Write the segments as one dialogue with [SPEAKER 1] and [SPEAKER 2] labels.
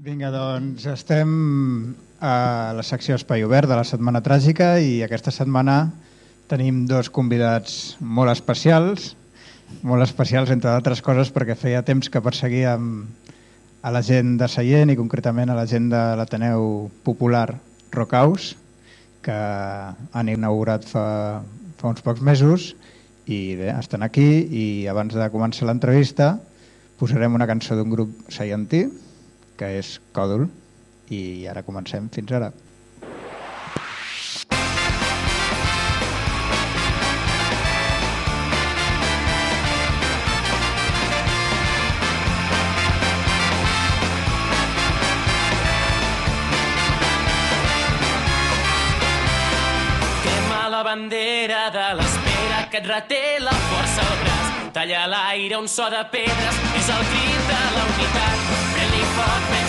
[SPEAKER 1] Vinga, doncs estem a la secció Espai Obert de la Setmana Tràgica i aquesta setmana tenim dos convidats molt especials, molt especials entre d'altres coses perquè feia temps que perseguíem a la gent de Seient i concretament a la gent de l'Ateneu Popular Rocaus que han inaugurat fa, fa uns pocs mesos. I bé, estan aquí i abans de començar l'entrevista posarem una cançó d'un grup seientí que és Còdul i ara comencem fins ara.
[SPEAKER 2] Bandera de l'espera que et reté la força al braç. Talla l'aire un so de pedres, és el crit de la unitat. on me.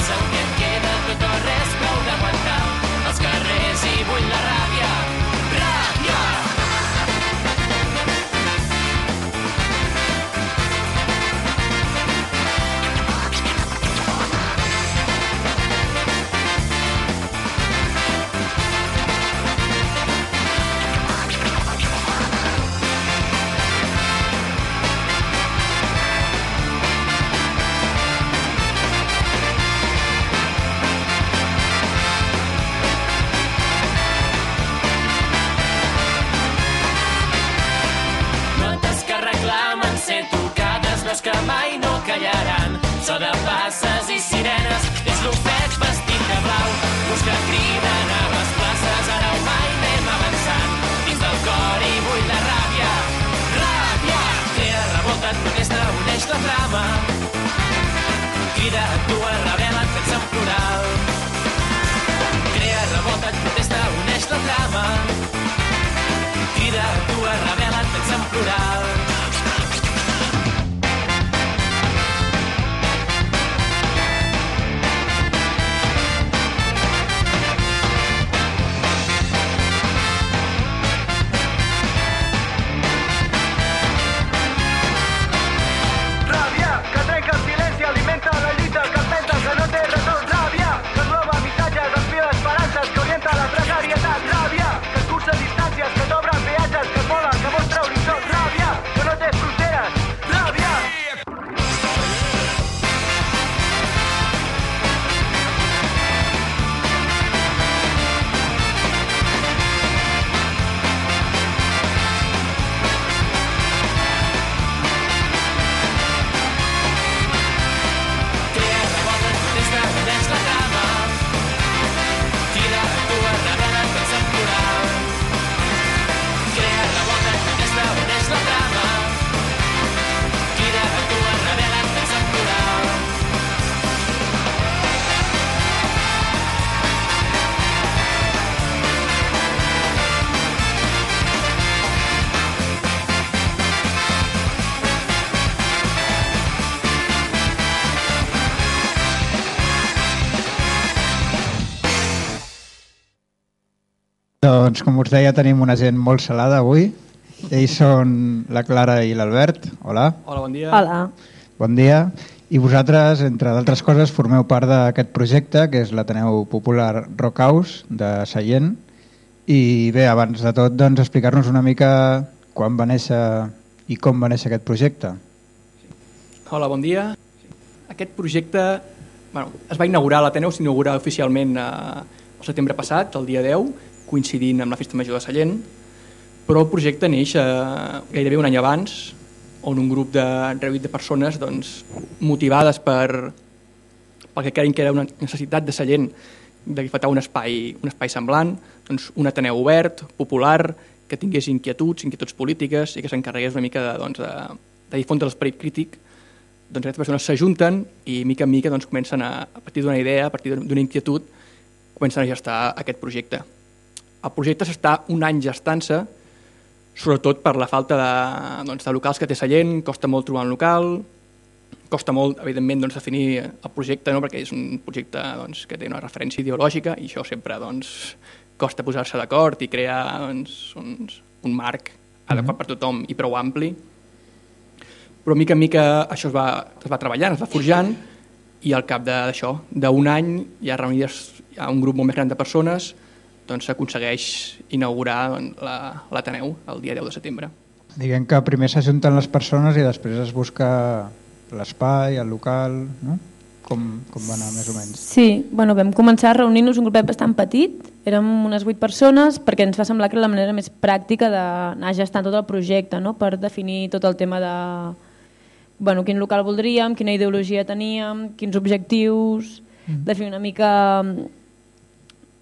[SPEAKER 1] Doncs, com us deia, tenim una gent molt salada avui. Ells són la Clara i l'Albert. Hola,
[SPEAKER 3] Hola, bon dia.
[SPEAKER 4] Hola.
[SPEAKER 1] bon dia. I vosaltres, entre d'altres coses, formeu part d'aquest projecte, que és l'Ateneu Popular Rock House de Seient. I bé, abans de tot, doncs, explicar-nos una mica quan va néixer i com va néixer aquest projecte.
[SPEAKER 3] Hola, bon dia. Aquest projecte bueno, es va inaugurar, l'Ateneu s'inaugura oficialment eh, el setembre passat, el dia 10, coincidint amb la Festa Major de Sallent, però el projecte neix eh, gairebé un any abans, on un grup de reduït de persones doncs, motivades per, pel que creien que era una necessitat de Sallent de fatar un espai, un espai semblant, doncs, un Ateneu obert, popular, que tingués inquietuds, inquietuds polítiques i que s'encarregués una mica de, doncs, de, de difondre l'esperit crític, doncs aquestes persones s'ajunten i mica en mica doncs, comencen a, a partir d'una idea, a partir d'una inquietud, comencen a gestar aquest projecte. El projecte s'està un any gestant-se, sobretot per la falta de, doncs, de locals que té Sallent, costa molt trobar un local, costa molt, evidentment, doncs, definir el projecte, no? perquè és un projecte doncs, que té una referència ideològica i això sempre doncs, costa posar-se d'acord i crear doncs, uns, un marc adequat per tothom i prou ampli. Però mica en mica això es va, es va treballant, es va forjant i al cap d'això, d'un any, ja reunides a un grup molt més gran de persones, doncs s'aconsegueix inaugurar doncs, la- l'Ateneu el dia 10 de setembre.
[SPEAKER 1] Diguem que primer s'ajunten les persones i després es busca l'espai, el local, no? Com, com va anar més o menys?
[SPEAKER 4] Sí, bueno, vam començar a reunir-nos un grupet bastant petit, érem unes 8 persones perquè ens va semblar que era la manera més pràctica d'anar gestant tot el projecte, no? per definir tot el tema de bueno, quin local voldríem, quina ideologia teníem, quins objectius, mm. definir una mica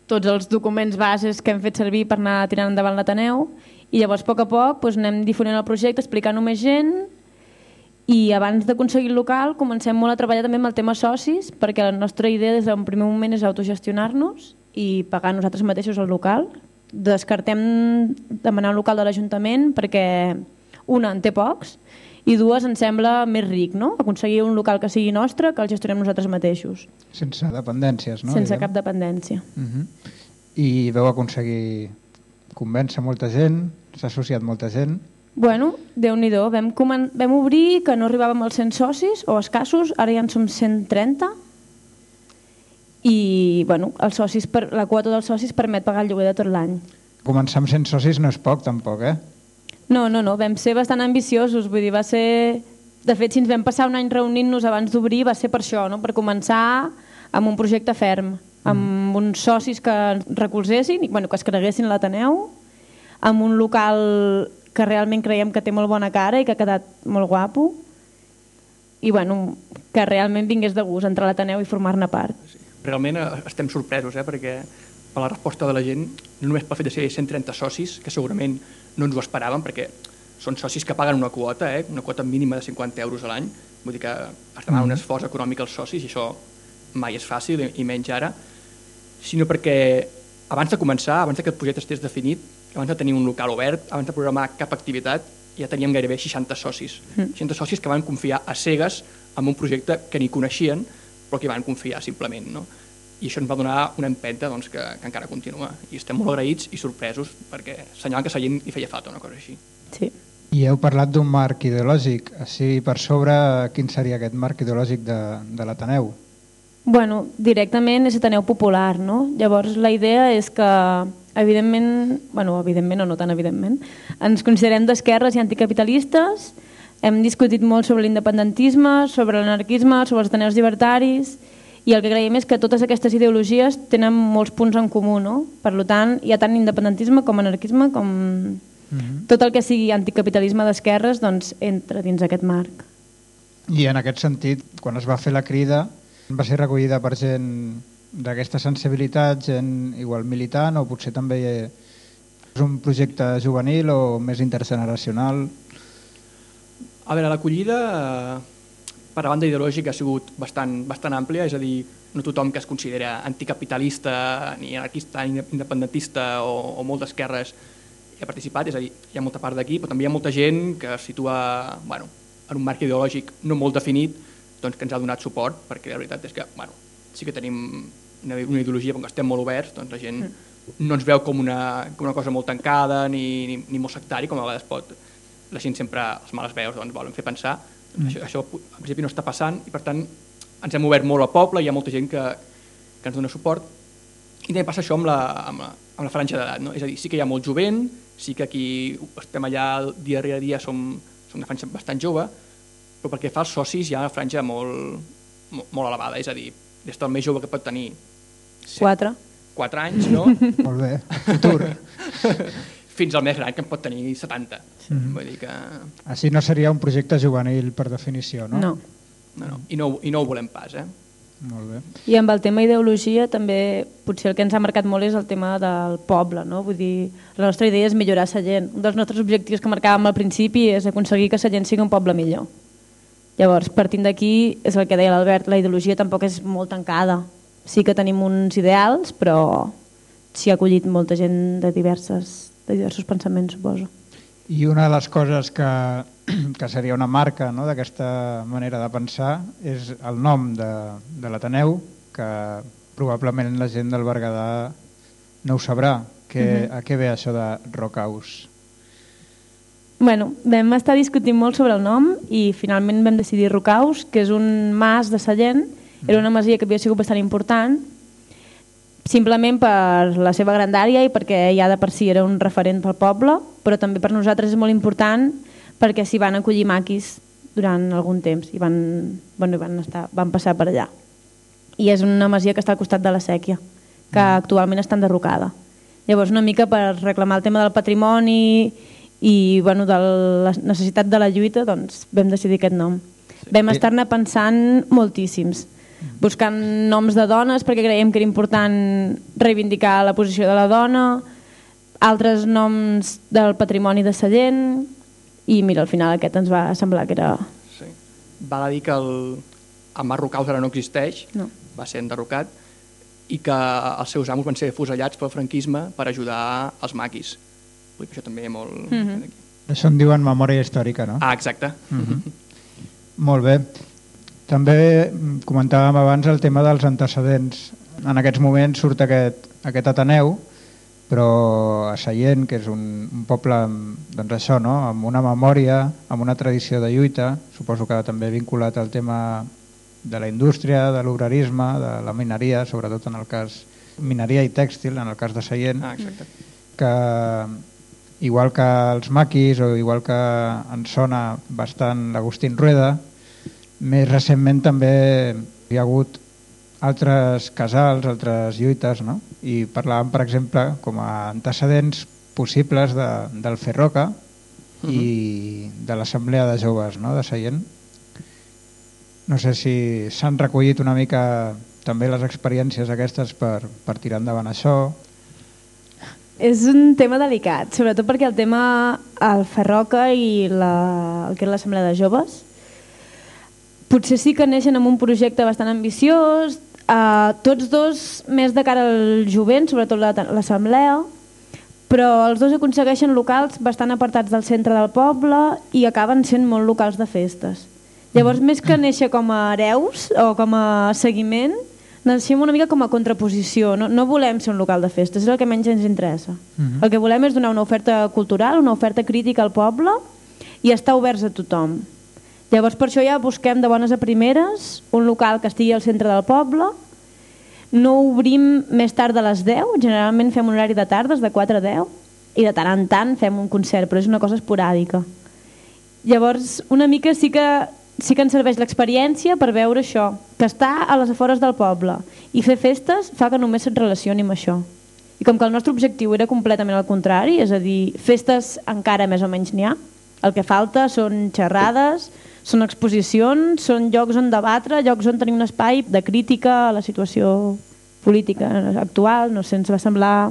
[SPEAKER 4] tots els documents bases que hem fet servir per anar tirant endavant l'Ateneu i llavors a poc a poc doncs, anem difonent el projecte, explicant-ho més gent i abans d'aconseguir el local comencem molt a treballar també amb el tema socis perquè la nostra idea des d'un primer moment és autogestionar-nos i pagar nosaltres mateixos el local. Descartem demanar un local de l'Ajuntament perquè una en té pocs i dues ens sembla més ric, no? aconseguir un local que sigui nostre que el gestionem nosaltres mateixos,
[SPEAKER 1] Sense dependències, no?
[SPEAKER 4] sense
[SPEAKER 1] diguem?
[SPEAKER 4] cap dependència.
[SPEAKER 1] Uh -huh. I veu aconseguir convèncer molta gent, s'ha associat molta gent.
[SPEAKER 4] Bueno, déu nhi vam, comen... vam obrir que no arribàvem als 100 socis o escassos, ara ja en som 130 i bueno, els socis per... la quota dels socis permet pagar el lloguer de tot l'any.
[SPEAKER 1] Començar amb 100 socis no és poc, tampoc, eh?
[SPEAKER 4] No, no, no, vam ser bastant ambiciosos, vull dir, va ser... De fet, si ens vam passar un any reunint-nos abans d'obrir va ser per això, no? per començar amb un projecte ferm, amb uns socis que ens recolzessin bueno, que es creguessin a l'Ateneu, amb un local que realment creiem que té molt bona cara i que ha quedat molt guapo, i bueno, que realment vingués de gust entrar a l'Ateneu i formar-ne part.
[SPEAKER 3] Realment eh, estem sorpresos, eh, perquè per la resposta de la gent, no només pel fet de ser 130 socis, que segurament no ens ho esperàvem, perquè són socis que paguen una quota, eh, una quota mínima de 50 euros a l'any, vull dir que es demana un esforç econòmic als socis i això mai és fàcil, i menys ara, sinó perquè abans de començar, abans que el projecte estés definit, abans de tenir un local obert, abans de programar cap activitat, ja teníem gairebé 60 socis. Mm. 60 socis que van confiar a cegues en un projecte que ni coneixien, però que hi van confiar simplement. No? I això ens va donar una empenta doncs, que, que encara continua. I estem molt agraïts i sorpresos perquè assenyalen que la gent hi feia falta una cosa així.
[SPEAKER 4] Sí.
[SPEAKER 1] I heu parlat d'un marc ideològic. Així, per sobre, quin seria aquest marc ideològic de, de l'Ateneu?
[SPEAKER 4] Bueno, directament és Ateneu Popular, no? Llavors la idea és que, evidentment, bueno, evidentment o no tan evidentment, ens considerem d'esquerres i anticapitalistes, hem discutit molt sobre l'independentisme, sobre l'anarquisme, sobre els ateneus llibertaris, i el que creiem és que totes aquestes ideologies tenen molts punts en comú, no? Per tant, hi ha tant independentisme com anarquisme, com tot el que sigui anticapitalisme d'esquerres, doncs entra dins aquest marc.
[SPEAKER 1] I en aquest sentit, quan es va fer la crida, va ser recollida per gent d'aquesta sensibilitat, gent igual militant o potser també és un projecte juvenil o més intergeneracional.
[SPEAKER 3] A veure, l'acollida eh, per a banda ideològica ha sigut bastant, bastant àmplia, és a dir, no tothom que es considera anticapitalista, ni anarquista, ni independentista o, o molt d'esquerres hi ha participat, és a dir, hi ha molta part d'aquí, però també hi ha molta gent que es situa bueno, en un marc ideològic no molt definit, doncs que ens ha donat suport, perquè la veritat és que bueno, sí que tenim una, una ideologia on estem molt oberts, doncs la gent no ens veu com una, com una cosa molt tancada ni, ni, ni molt sectari, com a vegades pot la gent sempre, els males veus, doncs, volen fer pensar. Mm. Això, això en principi no està passant i per tant ens hem obert molt al poble, hi ha molta gent que, que ens dona suport i també passa això amb la, amb la, amb la franja d'edat, no? és a dir, sí que hi ha molt jovent, sí que aquí estem allà dia rere dia som, som una franja bastant jove, però perquè fa els socis hi ha una franja molt, molt, molt elevada, és a dir, des del més jove que pot tenir
[SPEAKER 4] Quatre.
[SPEAKER 3] 4 anys, no?
[SPEAKER 1] Molt bé, futur.
[SPEAKER 3] fins al més gran que en pot tenir 70. Mm -hmm. Vull dir que...
[SPEAKER 1] Així no seria un projecte juvenil per definició, no?
[SPEAKER 4] No.
[SPEAKER 3] No, no. I, no, I no ho volem pas, eh?
[SPEAKER 1] Molt bé.
[SPEAKER 4] I amb el tema ideologia també potser el que ens ha marcat molt és el tema del poble, no? Vull dir, la nostra idea és millorar sa gent. Un dels nostres objectius que marcàvem al principi és aconseguir que sa gent sigui un poble millor. Llavors, partint d'aquí, és el que deia l'Albert, la ideologia tampoc és molt tancada. Sí que tenim uns ideals, però s'hi ha acollit molta gent de, diverses, de diversos pensaments, suposo.
[SPEAKER 1] I una de les coses que, que seria una marca no, d'aquesta manera de pensar és el nom de, de l'Ateneu, que probablement la gent del Berguedà no ho sabrà. Que, A què ve això de Rockhouse?
[SPEAKER 4] Bueno, vam estar discutint molt sobre el nom i finalment vam decidir Rocaus, que és un mas de Sallent Era una masia que havia sigut bastant important, simplement per la seva grandària i perquè ja de per si era un referent pel poble, però també per nosaltres és molt important perquè s'hi van acollir maquis durant algun temps i van, bueno, van, estar, van passar per allà. I és una masia que està al costat de la sèquia, que actualment està enderrocada. Llavors, una mica per reclamar el tema del patrimoni i bueno, de la necessitat de la lluita, doncs vam decidir aquest nom. Vam estar-ne pensant moltíssims, buscant noms de dones perquè creiem que era important reivindicar la posició de la dona, altres noms del patrimoni de Sallent, i mira, al final aquest ens va semblar que era...
[SPEAKER 3] Sí. Val a dir que el, el Mar Rocaus ara no existeix,
[SPEAKER 4] No.
[SPEAKER 3] va ser enderrocat, i que els seus amos van ser fusellats pel franquisme per ajudar els maquis. Vull dir això també molt... Mm. -hmm.
[SPEAKER 1] Això en diuen memòria històrica, no?
[SPEAKER 3] Ah, exacte. Mm -hmm.
[SPEAKER 1] Molt bé. També mm, comentàvem abans el tema dels antecedents. En aquests moments surt aquest, aquest Ateneu, però a Sallent, que és un, un poble amb, doncs això, no? amb una memòria, amb una tradició de lluita, suposo que també vinculat al tema de la indústria, de l'obrarisme, de la mineria, sobretot en el cas mineria i tèxtil, en el cas de Sallent,
[SPEAKER 3] Ah, exacte.
[SPEAKER 1] que igual que els maquis o igual que en sona bastant l'Agustín Rueda, més recentment també hi ha hagut altres casals, altres lluites, no? i parlàvem, per exemple, com a antecedents possibles de, del Ferroca i de l'Assemblea de Joves no? de Sallent. No sé si s'han recollit una mica també les experiències aquestes per, per tirar endavant això.
[SPEAKER 4] És un tema delicat, sobretot perquè el tema el Ferroca i la, el que és l'Assemblea de Joves potser sí que neixen amb un projecte bastant ambiciós, eh, tots dos més de cara al jovent, sobretot la- l'Assemblea, però els dos aconsegueixen locals bastant apartats del centre del poble i acaben sent molt locals de festes. Llavors, més que néixer com a hereus o com a seguiment, naixem una mica com a contraposició. No, no volem ser un local de festes, és el que menys ens interessa.
[SPEAKER 1] Mhm.
[SPEAKER 4] El que volem és donar una oferta cultural, una oferta crítica al poble i estar oberts a tothom. Llavors, per això ja busquem de bones a primeres un local que estigui al centre del poble, no obrim més tard de les 10, generalment fem un horari de tardes de 4 a 10 i de tant en tant fem un concert, però és una cosa esporàdica. Llavors, una mica sí que, sí que ens serveix l'experiència per veure això, que està a les afores del poble i fer festes fa que només se't relacioni amb això. I com que el nostre objectiu era completament al contrari, és a dir, festes encara més o menys n'hi ha, el que falta són xerrades, són exposicions, són llocs on debatre, llocs on tenir un espai de crítica a la situació política actual, no sé, ens va semblar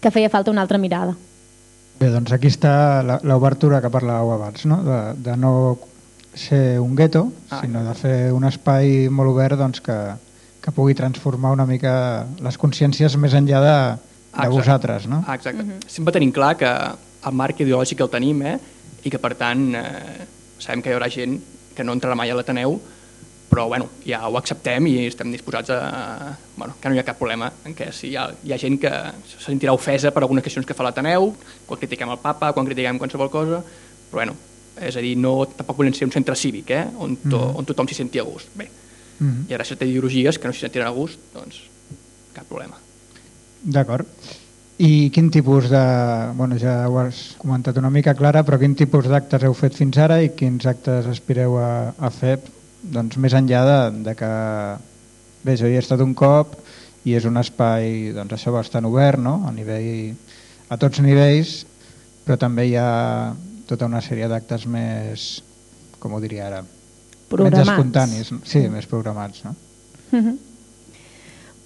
[SPEAKER 4] que feia falta una altra mirada.
[SPEAKER 1] Bé, doncs aquí està la- l'obertura que parlàveu abans, no? de, de no ser un gueto,
[SPEAKER 3] Ah,
[SPEAKER 1] sinó de fer un espai molt obert doncs, que, que pugui transformar una mica les consciències més enllà de, de
[SPEAKER 3] Exacte.
[SPEAKER 1] vosaltres. No?
[SPEAKER 3] Ah, exacte. Sempre tenim clar que el marc ideològic el tenim eh? i que, per tant, eh, sabem que hi haurà gent que no entrarà mai a l'Ateneu, però bueno, ja ho acceptem i estem disposats a... Bueno, que no hi ha cap problema en què si hi ha, hi ha gent que se sentirà ofesa per algunes qüestions que fa l'Ateneu, quan critiquem el papa, quan critiquem qualsevol cosa, però bueno, és a dir, no, tampoc volem ser un centre cívic, eh? on, to, on tothom s'hi senti a gust. Bé,
[SPEAKER 1] Mhm.
[SPEAKER 3] hi haurà certes ideologies que no s'hi sentiran a gust, doncs cap problema.
[SPEAKER 1] D'acord. I quin tipus de... Bueno, ja ho has comentat una mica, Clara, però quin tipus d'actes heu fet fins ara i quins actes aspireu a, a fer doncs, més enllà de, de que... Bé, jo hi he estat un cop i és un espai doncs, això bastant obert, no? a, nivell, a tots nivells, però també hi ha tota una sèrie d'actes més, com ho diria ara,
[SPEAKER 4] Programats.
[SPEAKER 1] menys espontanis, sí, més programats. No?
[SPEAKER 4] Mhm.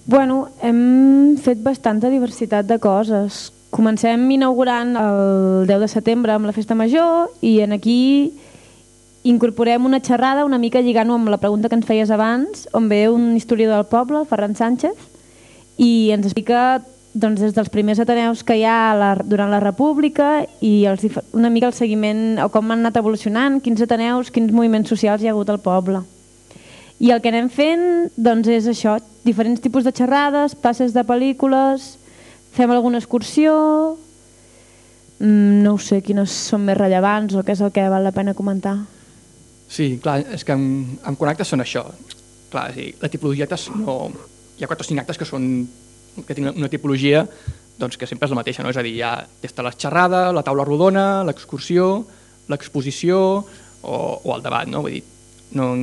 [SPEAKER 4] Bueno, hem fet bastanta diversitat de coses. Comencem inaugurant el 10 de setembre amb la Festa Major i en aquí incorporem una xerrada una mica lligant-ho amb la pregunta que ens feies abans, on ve un historiador del poble, el Ferran Sánchez, i ens explica doncs, des dels primers ateneus que hi ha la, durant la República i els, una mica el seguiment o com han anat evolucionant, quins ateneus, quins moviments socials hi ha hagut al poble. I el que anem fent doncs, és això, diferents tipus de xerrades, passes de pel·lícules, fem alguna excursió, mm, no ho sé quines són més rellevants o què és el que val la pena comentar.
[SPEAKER 3] Sí, clar, és que en, en Connecta són això. clar, és dir, la tipologia d'actes no... Hi ha 4 o 5 actes que són que tenen una tipologia doncs, que sempre és la mateixa, no? és a dir, hi ha des de la xerrada, la taula rodona, l'excursió, l'exposició o, o el debat, no? Vull dir, no,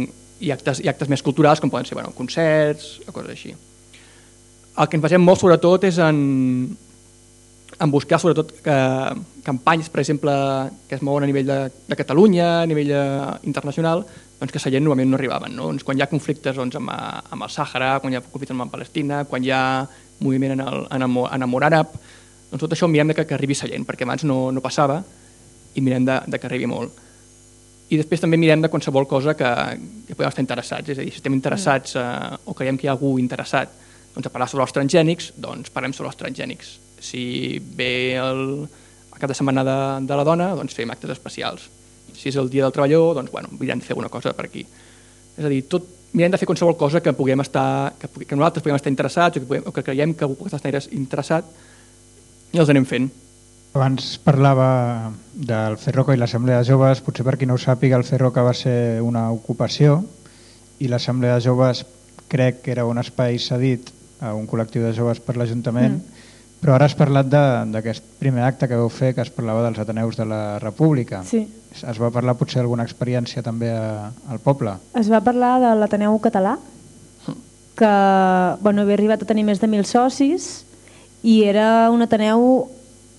[SPEAKER 3] ha actes, ha actes més culturals com poden ser bueno, concerts o coses així. El que ens basem molt sobretot és en, en buscar sobretot que, campanyes, per exemple, que es mouen a nivell de, de Catalunya, a nivell de, internacional, doncs que a Sallent normalment no arribaven. No? Doncs quan hi ha conflictes doncs, amb, amb el Sàhara, quan hi ha conflictes amb Palestina, quan hi ha moviment en el, en el, en el món àrab, doncs tot això mirem que, que arribi a Sallent, perquè abans no, no passava i mirem de, de que arribi molt. I després també mirem de qualsevol cosa que, que podem estar interessats, és a dir, si estem interessats eh, o creiem que hi ha algú interessat doncs, a parlar sobre els transgènics, doncs parlem sobre els transgènics. Si ve el, el cap de setmana de, de la dona, doncs fem actes especials. Si és el dia del treballador, doncs bueno, mirem de fer alguna cosa per aquí. És a dir, tot, mirem de fer qualsevol cosa que puguem estar, que, que nosaltres puguem estar interessats o que, puguem, o que creiem que algú pot estar interessat i els anem fent.
[SPEAKER 1] Abans parlava del Ferroca i l'Assemblea de Joves, potser per qui no ho sàpiga, el Ferroca va ser una ocupació i l'Assemblea de Joves crec que era un espai cedit a un col·lectiu de joves per l'Ajuntament, mm. però ara has parlat d'aquest primer acte que vau fer, que es parlava dels Ateneus de la República.
[SPEAKER 4] Sí.
[SPEAKER 1] Es va parlar potser alguna experiència també a, al poble?
[SPEAKER 4] Es va parlar de l'Ateneu català, que bueno, havia arribat a tenir més de mil socis i era un Ateneu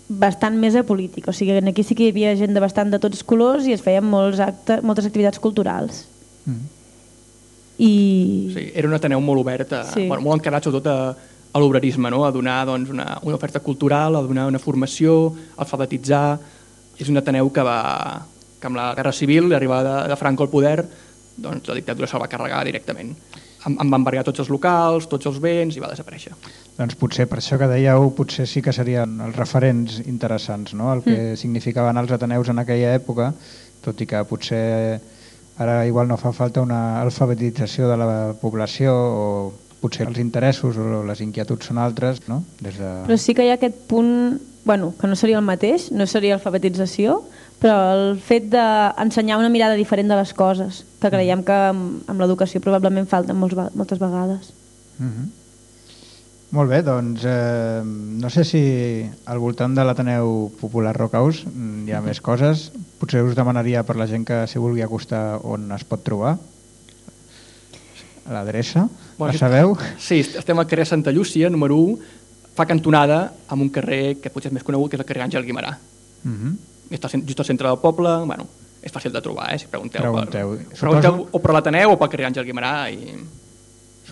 [SPEAKER 4] bastant més apolític, o sigui, aquí sí que hi havia gent de bastant de tots colors i es feien molts actes, moltes activitats culturals. Mm. I...
[SPEAKER 3] Sí, era un ateneu molt obert, a, sí. bueno, molt encarat sobretot a, a l'obrerisme, no? a donar doncs, una, una oferta cultural, a donar una formació, a alfabetitzar. És un ateneu que va que amb la Guerra Civil, l'arribada de, de Franco al poder, doncs la dictadura se'l va carregar directament em, em va embargar tots els locals, tots els béns i va desaparèixer.
[SPEAKER 1] Doncs potser per això que dèieu, potser sí que serien els referents interessants, no? el que mm. significaven els Ateneus en aquella època, tot i que potser ara igual no fa falta una alfabetització de la població o potser els interessos o les inquietuds són altres, no? Des de...
[SPEAKER 4] Però sí que hi ha aquest punt, bueno, que no seria el mateix, no seria alfabetització, però el fet d'ensenyar una mirada diferent de les coses, que creiem que amb, amb l'educació probablement falten molts, moltes vegades.
[SPEAKER 1] Mm -hmm. Molt bé, doncs eh, no sé si al voltant de l'Ateneu Popular Rocaus hi ha més coses. Potser us demanaria per la gent que s'hi vulgui acostar on es pot trobar. L'adreça, bueno, la sabeu?
[SPEAKER 3] Sí, estem al carrer Santa Llúcia, número 1, fa cantonada amb un carrer que potser és més conegut, que és el carrer Àngel Guimarà. Mm -hmm està just al centre del poble, bueno, és fàcil de trobar, eh, si pregunteu.
[SPEAKER 1] Pregunteu.
[SPEAKER 3] Per, pregunteu o per l'Ateneu o pel carrer Àngel Guimarà. I...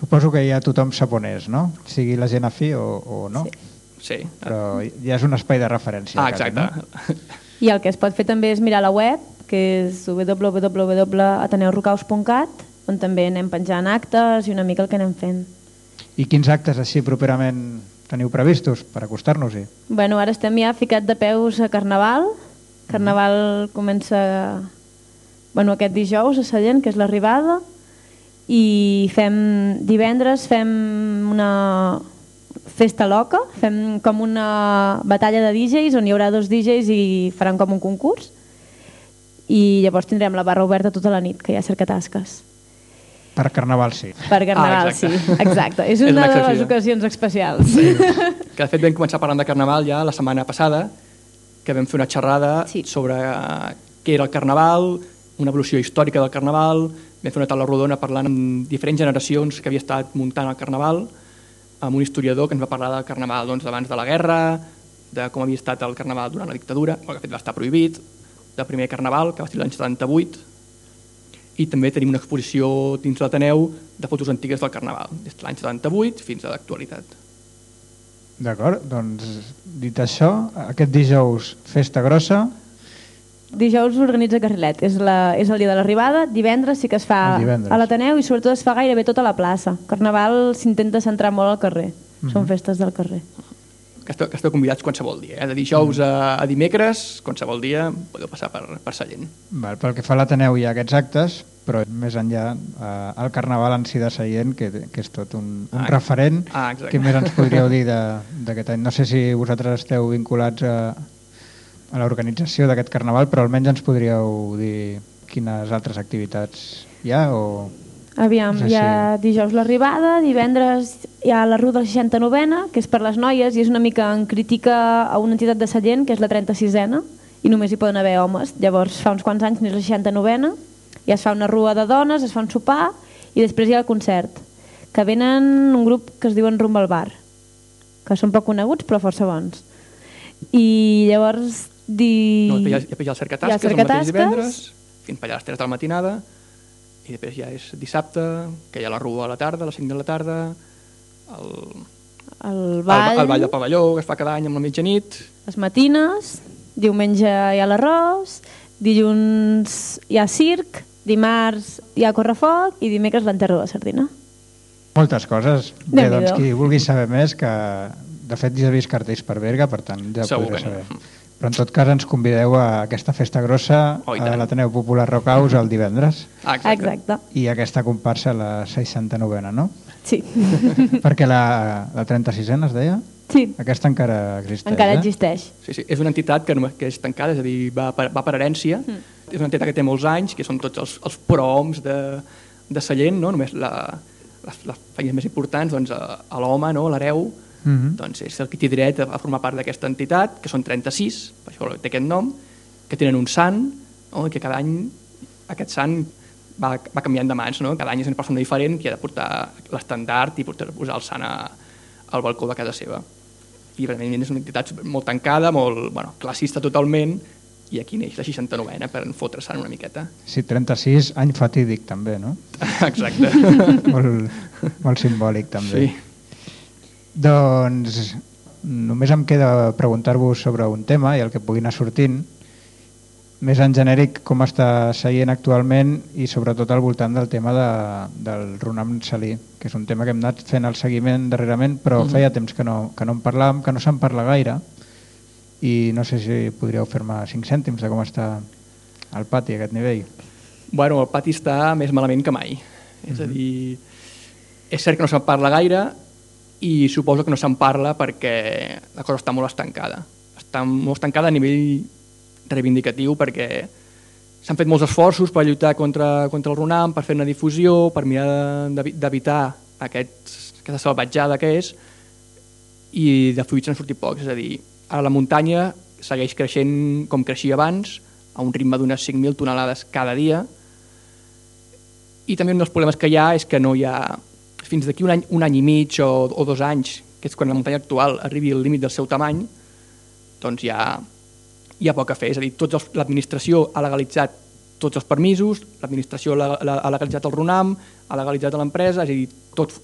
[SPEAKER 1] Suposo que ha tothom saponès, no? Sigui la gent afí o, o no.
[SPEAKER 3] Sí. sí.
[SPEAKER 1] Però ja és un espai de referència.
[SPEAKER 3] Ah, exacte.
[SPEAKER 4] Quasi, no? I el que es pot fer també és mirar la web, que és www.ateneurocaus.cat, on també anem penjant actes i una mica el que anem fent.
[SPEAKER 1] I quins actes així properament teniu previstos per acostar-nos-hi?
[SPEAKER 4] Bueno, ara estem ja ficat de peus a Carnaval, Carnaval comença bueno, aquest dijous a Sallent, que és l'arribada, i fem divendres fem una festa loca, fem com una batalla de DJs on hi haurà dos DJs i faran com un concurs i llavors tindrem la barra oberta tota la nit, que hi ha cercatasques.
[SPEAKER 1] Per Carnaval sí.
[SPEAKER 4] Per Carnaval ah, exacte. sí, exacte. És una, és una de les ocasions especials. Sí.
[SPEAKER 3] Que de fet vam començar parlant de Carnaval ja la setmana passada que vam fer una xerrada
[SPEAKER 4] sí.
[SPEAKER 3] sobre què era el Carnaval, una evolució històrica del Carnaval, vam fer una taula rodona parlant amb diferents generacions que havia estat muntant el Carnaval, amb un historiador que ens va parlar del Carnaval doncs, abans de la guerra, de com havia estat el Carnaval durant la dictadura, que de fet va estar prohibit, del primer Carnaval, que va ser l'any 78, i també tenim una exposició dins l'Ateneu de fotos antigues del Carnaval, des de l'any 78 fins a l'actualitat.
[SPEAKER 1] D'acord, doncs dit això, aquest dijous festa grossa.
[SPEAKER 4] Dijous s'organitza Carrilet, és, la, és el dia de l'arribada, divendres sí que es fa a l'Ateneu i sobretot es fa gairebé tota la plaça. Carnaval s'intenta centrar molt al carrer, mm -hmm. són festes del carrer.
[SPEAKER 3] Que esteu, que esteu convidats qualsevol dia, eh? de dijous mm. a, a dimecres, qualsevol dia podeu passar per, per Sallent.
[SPEAKER 1] Val, pel que fa a l'Ateneu hi ha aquests actes, però més enllà eh, el Carnaval en si de Seient, que, que és tot un, un ah, referent.
[SPEAKER 3] Ah,
[SPEAKER 1] Què més ens podríeu dir d'aquest any? No sé si vosaltres esteu vinculats a, a l'organització d'aquest Carnaval, però almenys ens podríeu dir quines altres activitats hi ha o...
[SPEAKER 4] Aviam,
[SPEAKER 1] És
[SPEAKER 4] hi ha dijous l'arribada, divendres hi ha la la 69a, que és per les noies, i és una mica en crítica a una entitat de Sallent, que és la 36a, i només hi poden haver homes. Llavors, fa uns quants anys n'és la 69a, i es fa una rua de dones, es fa un sopar, i després hi ha el concert, que venen un grup que es diuen Rumba al Bar, que són poc coneguts, però força bons. I llavors... Di...
[SPEAKER 3] No, després hi ha, hi ha el cercatasques,
[SPEAKER 4] Hi ha el
[SPEAKER 3] el mateix
[SPEAKER 4] cercatasques.
[SPEAKER 3] divendres, fins per allà a les 3 de la matinada, i després ja és dissabte, que hi ha la rua a la tarda, a les 5 de la tarda, el,
[SPEAKER 4] el
[SPEAKER 3] el,
[SPEAKER 4] ball,
[SPEAKER 3] el ball del pavelló, que es fa cada any amb la mitjanit,
[SPEAKER 4] les matines, diumenge hi ha l'arròs, dilluns hi ha circ, dimarts hi ha correfoc i dimecres l'enterro de sardina.
[SPEAKER 1] Moltes coses. Bé, doncs qui vulgui saber més, que de fet ja he vist cartells per Berga, per tant ja
[SPEAKER 3] Segur
[SPEAKER 1] podré
[SPEAKER 3] que no.
[SPEAKER 1] Però en tot cas ens convideu a aquesta festa grossa
[SPEAKER 3] Oh,
[SPEAKER 1] a l'Ateneu Popular Rocaus el divendres
[SPEAKER 3] exacte.
[SPEAKER 4] Exacte.
[SPEAKER 1] i aquesta comparsa a la 69a, no?
[SPEAKER 4] Sí.
[SPEAKER 1] Perquè la, la 36a es deia?
[SPEAKER 4] sí,
[SPEAKER 1] Aquesta encara existeix,
[SPEAKER 4] encara
[SPEAKER 1] eh?
[SPEAKER 4] existeix.
[SPEAKER 3] Sí, sí. És una entitat que, només, que és tancada, és a dir, va per, va per herència. Mm. És una entitat que té molts anys, que són tots els, els prohoms de, de Sallent, no? només la, les, les feines més importants, doncs, a, a l'home, no? l'hereu,
[SPEAKER 1] Mhm.
[SPEAKER 3] doncs és el que té dret a, formar part d'aquesta entitat, que són 36, per això té aquest nom, que tenen un sant, no? i que cada any aquest sant va, va canviant de mans, no? cada any és una persona diferent qui ha de portar l'estandard i portar, posar el sant a, al balcó de casa seva. I realment és una entitat molt tancada, molt bueno, classista totalment, i aquí neix la 69a per fotre-se'n una miqueta.
[SPEAKER 1] Sí, 36, any fatídic també, no?
[SPEAKER 3] Exacte.
[SPEAKER 1] molt, molt simbòlic també.
[SPEAKER 3] Sí.
[SPEAKER 1] Doncs només em queda preguntar-vos sobre un tema i el que pugui anar sortint, més en genèric com està seient actualment i sobretot al voltant del tema de, del Runam Salí, que és un tema que hem anat fent el seguiment darrerament, però
[SPEAKER 3] Mhm.
[SPEAKER 1] feia temps que no, que no en parlàvem, que no se'n parla gaire, i no sé si podríeu fer-me 5 cèntims de com està el pati a aquest nivell.
[SPEAKER 3] Bueno, el pati està més malament que mai. És a dir, és cert que no se'n parla gaire i suposo que no se'n parla perquè la cosa està molt estancada. Està molt estancada a nivell reivindicatiu perquè s'han fet molts esforços per lluitar contra, contra el RUNAM, per fer una difusió, per mirar d'evi- d'evitar aquest, aquesta salvatjada que és i de fruits n'han sortit pocs. És a dir, ara la muntanya segueix creixent com creixia abans, a un ritme d'unes 5.000 tonelades cada dia, i també un dels problemes que hi ha és que no hi ha, fins d'aquí un, any, un any i mig o, o dos anys, que és quan la muntanya actual arribi al límit del seu tamany, doncs ha, hi ha poc a fer. És a dir, l'administració ha legalitzat tots els permisos, l'administració la- la- ha legalitzat el RUNAM, ha legalitzat l'empresa, és a dir, tot,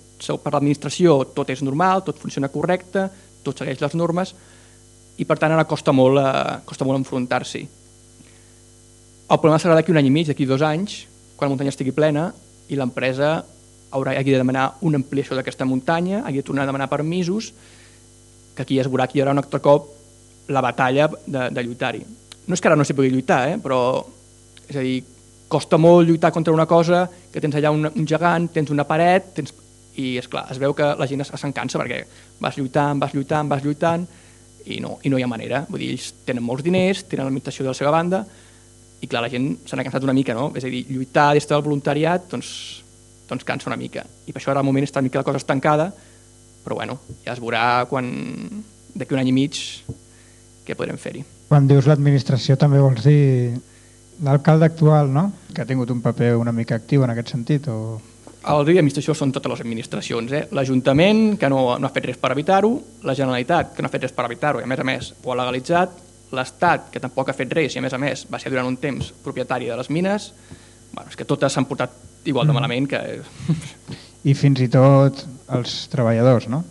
[SPEAKER 3] per l'administració tot és normal, tot funciona correcte, tot segueix les normes, i per tant ara costa molt, eh, costa molt enfrontar-s'hi. El problema serà d'aquí un any i mig, d'aquí dos anys, quan la muntanya estigui plena i l'empresa haurà hagi de demanar una ampliació d'aquesta muntanya, hagi de tornar a demanar permisos, que aquí es veurà que hi haurà un altre cop la batalla de, de lluitar-hi. No és que ara no s'hi pugui lluitar, eh? però és a dir, costa molt lluitar contra una cosa que tens allà un, un gegant, tens una paret, tens... i és clar, es veu que la gent se'n cansa perquè vas lluitant, vas lluitant, vas lluitant i no, i no hi ha manera. Vull dir, ells tenen molts diners, tenen l'administració de la seva banda i clar, la gent se n'ha cansat una mica, no? És a dir, lluitar des del voluntariat doncs, doncs cansa una mica. I per això ara al moment està una mica la cosa estancada, però bueno, ja es veurà quan d'aquí un any i mig què podrem fer-hi.
[SPEAKER 1] Quan dius l'administració també vols dir l'alcalde actual, no? Que ha tingut un paper una mica actiu en aquest sentit, o...
[SPEAKER 3] El dia d'administració són totes les administracions. Eh? L'Ajuntament, que no, no ha fet res per evitar-ho, la Generalitat, que no ha fet res per evitar-ho i a més a més ho ha legalitzat, l'Estat, que tampoc ha fet res i a més a més va ser durant un temps propietari de les mines, bueno, és que totes s'han portat igual de malament que...
[SPEAKER 1] I fins i tot els treballadors, no?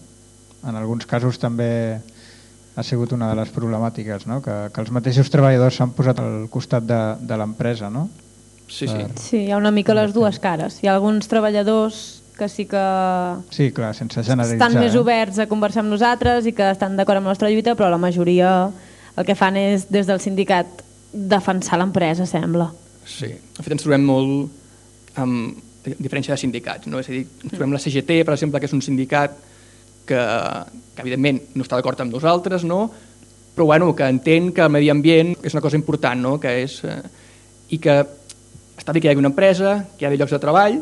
[SPEAKER 1] En alguns casos també ha sigut una de les problemàtiques, no? Que, que els mateixos treballadors s'han posat al costat de, de l'empresa, no?
[SPEAKER 3] Sí, sí.
[SPEAKER 4] Sí, hi ha una mica les dues cares. Hi ha alguns treballadors que sí que
[SPEAKER 1] Sí, clar, sense generalitzar.
[SPEAKER 4] estan més
[SPEAKER 1] eh?
[SPEAKER 4] oberts a conversar amb nosaltres i que estan d'acord amb la nostra lluita, però la majoria el que fan és, des del sindicat, defensar l'empresa, sembla.
[SPEAKER 3] Sí, de fet ens trobem molt amb diferència de sindicats, no? és a dir, trobem la CGT, per exemple, que és un sindicat que, que evidentment no està d'acord amb nosaltres, no? però bueno, que entén que el medi ambient és una cosa important, no? que és, eh, i que està bé que hi hagi una empresa, que hi ha llocs de treball,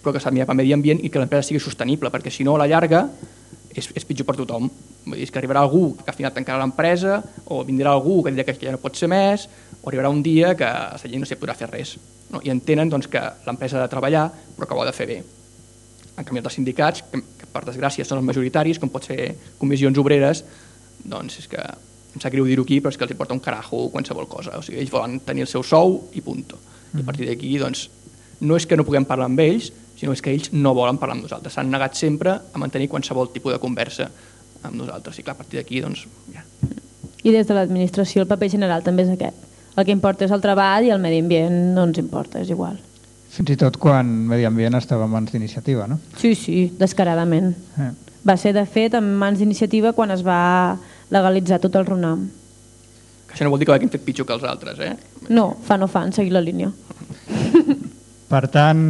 [SPEAKER 3] però que s'ha per medi ambient i que l'empresa sigui sostenible, perquè si no, a la llarga, és, és pitjor per tothom. Vull dir, és que arribarà algú que al final tancarà l'empresa, o vindrà algú que dirà que ja no pot ser més, o arribarà un dia que la gent no s'hi podrà fer res. No? I entenen doncs, que l'empresa ha de treballar, però que ho ha de fer bé. En canvi, els sindicats, que, que per desgràcia són els majoritaris, com pot ser comissions obreres, doncs és que em sap greu dir-ho aquí, però és que els importa un carajo qualsevol cosa. O sigui, ells volen tenir el seu sou i punt. I a partir d'aquí, doncs, no és que no puguem parlar amb ells, sinó és que ells no volen parlar amb nosaltres. S'han negat sempre a mantenir qualsevol tipus de conversa amb nosaltres. I clar, a partir d'aquí, doncs, ja.
[SPEAKER 5] I des de l'administració el paper general també és aquest. El que importa és el treball i el medi ambient no ens importa, és igual.
[SPEAKER 1] Fins i tot quan Medi Ambient estava en mans d'iniciativa, no?
[SPEAKER 5] Sí, sí, descaradament.
[SPEAKER 1] Eh.
[SPEAKER 5] Va ser, de fet, en mans d'iniciativa quan es va legalitzar tot el RUNAM.
[SPEAKER 3] Que això no vol dir que ho hagin fet pitjor que els altres, eh?
[SPEAKER 5] No, fan o fan, seguir la línia.
[SPEAKER 1] Per tant,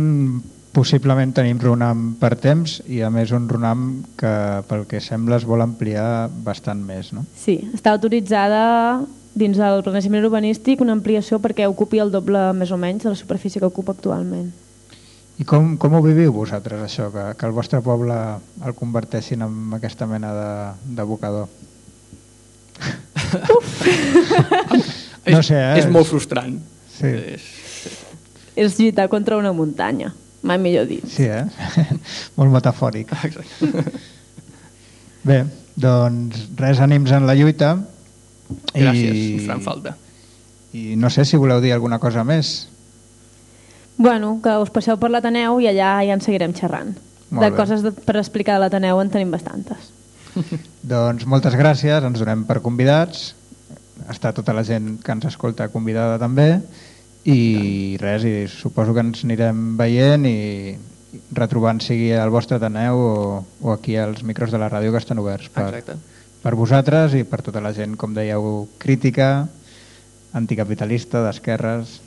[SPEAKER 1] possiblement tenim RUNAM per temps i a més un RUNAM que pel que sembla es vol ampliar bastant més, no?
[SPEAKER 5] Sí, està autoritzada dins del planejament urbanístic una ampliació perquè ocupi el doble més o menys de la superfície que ocupa actualment.
[SPEAKER 1] I com, com ho viviu vosaltres, això, que, que el vostre poble el converteixin en aquesta mena de, d'abocador? No sé, eh?
[SPEAKER 3] És molt frustrant.
[SPEAKER 1] Sí.
[SPEAKER 3] És,
[SPEAKER 5] És lluitar contra una muntanya, mai millor dit.
[SPEAKER 1] Sí, eh? Molt metafòric.
[SPEAKER 3] exacte.
[SPEAKER 1] Bé, doncs res, ànims en la lluita.
[SPEAKER 3] Gràcies, us faran falta.
[SPEAKER 1] I no sé si voleu dir alguna cosa més.
[SPEAKER 5] Bueno, que us passeu per l'Ateneu i allà ja en seguirem xerrant.
[SPEAKER 1] Molt
[SPEAKER 5] de
[SPEAKER 1] bé.
[SPEAKER 5] coses de, per explicar de l'Ateneu en tenim bastantes.
[SPEAKER 1] Doncs moltes gràcies, ens donem per convidats. Està tota la gent que ens escolta convidada també. I res, i suposo que ens anirem veient i retrobant sigui al vostre Ateneu o, o aquí als micros de la ràdio que estan oberts per,
[SPEAKER 3] Exacte.
[SPEAKER 1] per vosaltres i per tota la gent, com dèieu, crítica, anticapitalista, d'esquerres.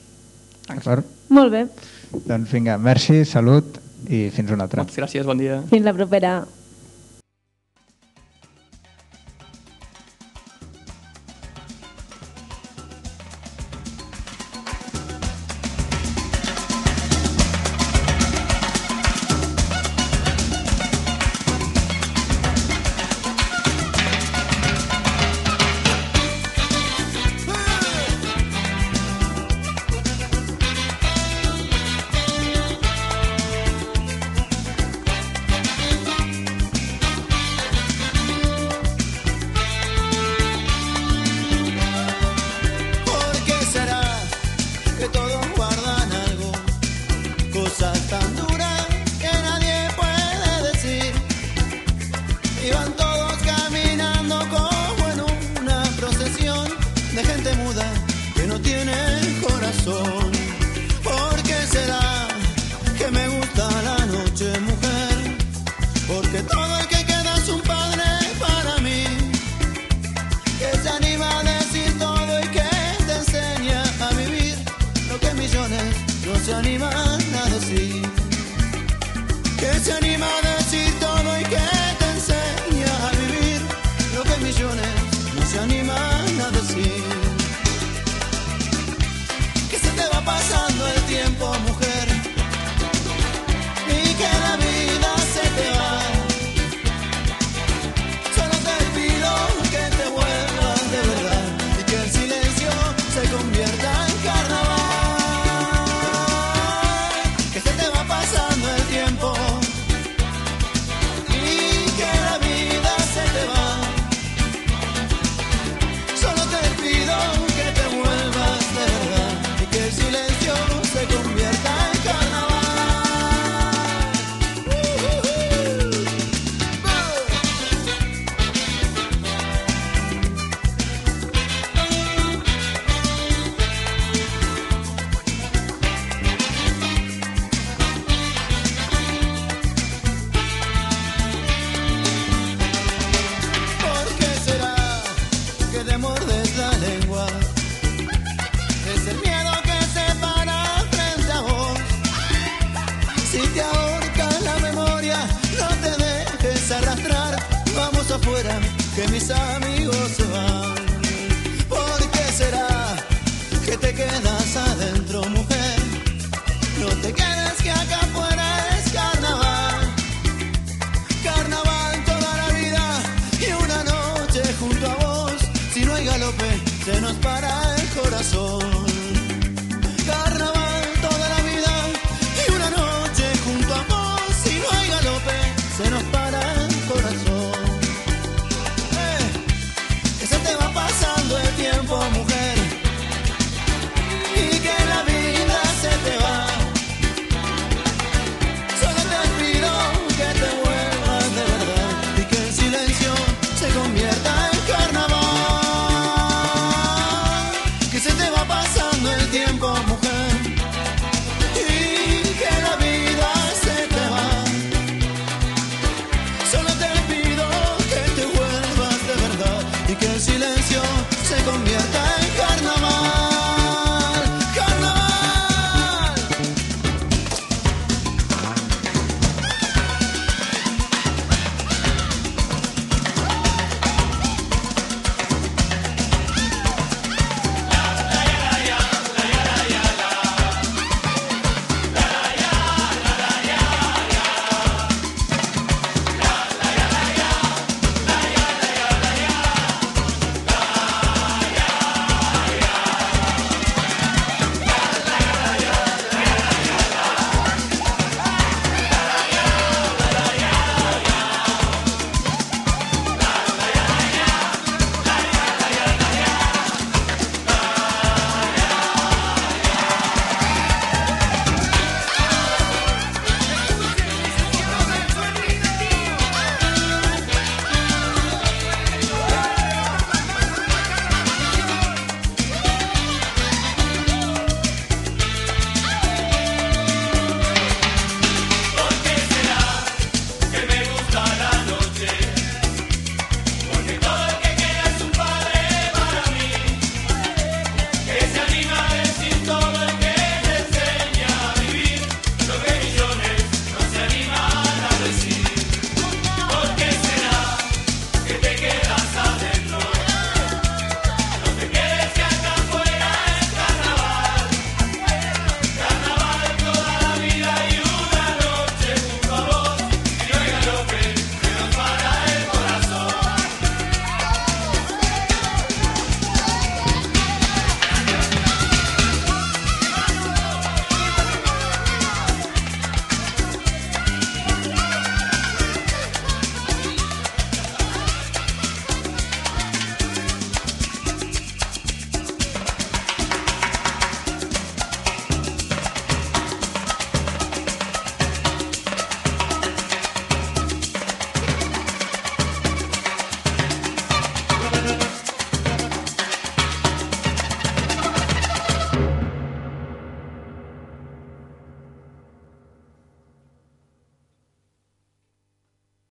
[SPEAKER 1] D'acord?
[SPEAKER 5] Molt bé,
[SPEAKER 1] Doncs vinga, merci, salut i fins una altra.
[SPEAKER 3] Moltes gràcies, bon dia.
[SPEAKER 5] fins la propera.